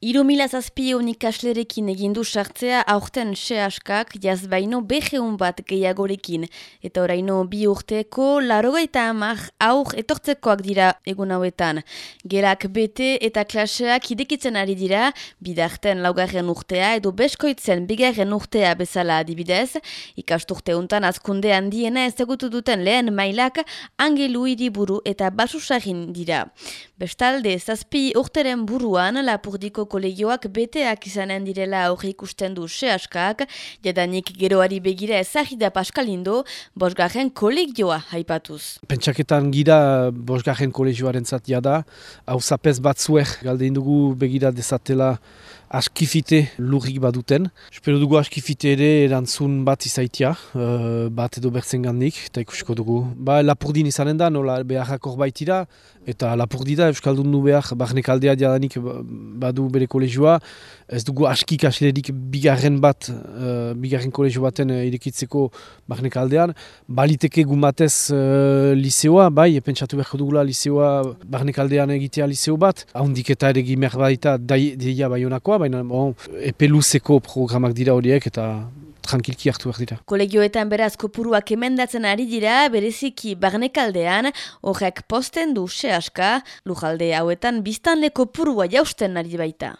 Iru mila zazpion ikaslerekin egindu sartzea aurten se askak jazbaino beheun bat gehiagorekin. Eta oraino bi urteko larogeita amak aur etortzekoak dira egun hauetan. Gerak bete eta klaseak idekitzen ari dira, bidarten laugarren urtea edo beskoitzen bigarren urtea bezala adibidez. Ikasturte untan azkunde handiena ezagutu duten lehen mailak angelu iriburu eta basusagin dira. Bestalde, zazpi urteren buruan lapurdiko kolegioak beteak izanen direla aurre ikusten du sehaskak, jadanik geroari begira ezagida paskalindo, bosgarren kolegioa haipatuz. Pentsaketan gira bosgarren kolegioaren zat jada, hau zapez batzuek galdein dugu begira dezatela askifite lurrik baduten. Espero dugu askifite ere erantzun bat izaitia, uh, bat edo bertzen gandik, eta ikusiko dugu. Ba, lapurdin izanen da, nola beharrak baitira, eta lapurdi da, Euskaldun du behar, barnek aldea diadanik badu bere kolegioa, ez dugu askik aslerik bigarren bat, uh, bigarren kolegio baten uh, irekitzeko barnek aldean, baliteke gumatez uh, liseoa, bai, pentsatu beharko dugula liseoa barnek aldean egitea liseo bat, haundik eta ere gimer baita daia bai baina bon, epe luzeko programak dira horiek eta tranquilki hartu behar dira. Kolegioetan beraz kopuruak emendatzen ari dira, bereziki barnekaldean, horrek posten du se aska, lujalde hauetan biztanle kopurua jausten ari baita.